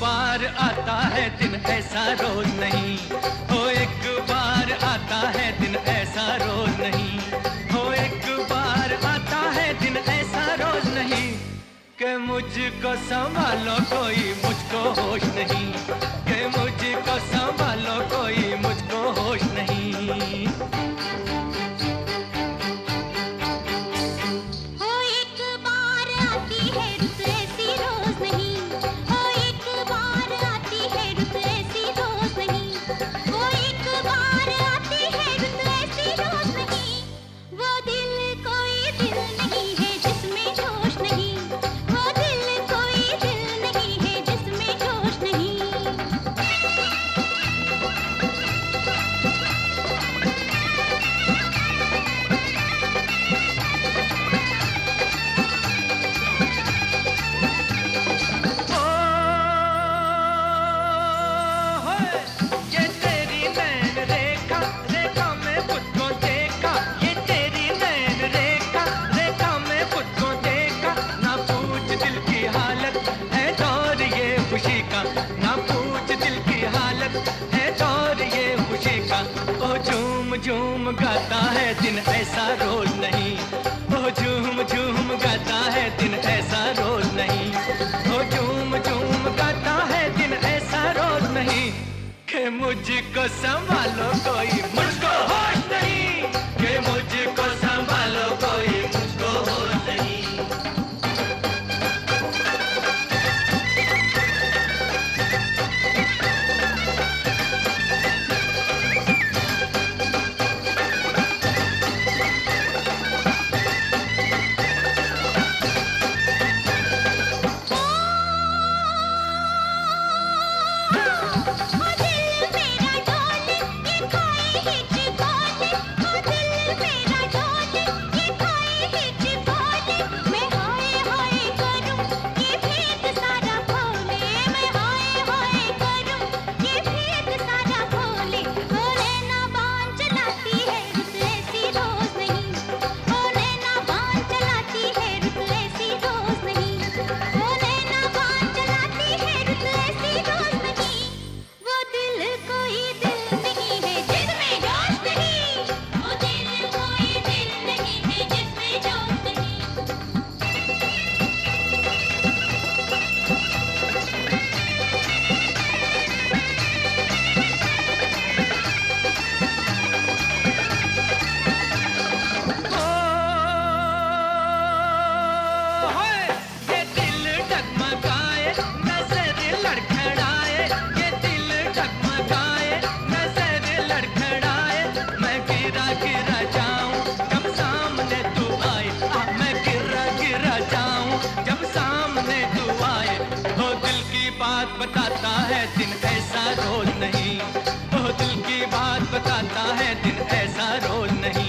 बार आता है दिन, ऐसा रोज नहीं। हो एक बार आता है दिन, ऐसा रोज नहीं। हो एक बार आता है दिन, ऐसा रोज नहीं कि मुझको संभालो कोई, मुझको होश नहीं। कि मुझको झूम गाता है दिन ऐसा रोज नहीं। ओ झूम झूम गाता है दिन ऐसा रोज नहीं। ओ झूम झूम गाता है दिन ऐसा रोज नहीं। के मुझको संभालो बात बताता है, दिन ऐसा रोज नहीं। ओ दिल की बात बताता है, दिन ऐसा रोज नहीं।